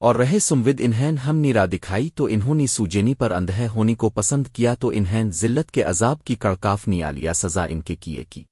اور رہے سمود انہین ہم نیرا دکھائی تو انہوں نے سوجینی پر اندھے ہونی کو پسند کیا تو انہین ذلت کے عذاب کی کڑکاف نیا لیا سزا ان کے کیے کی۔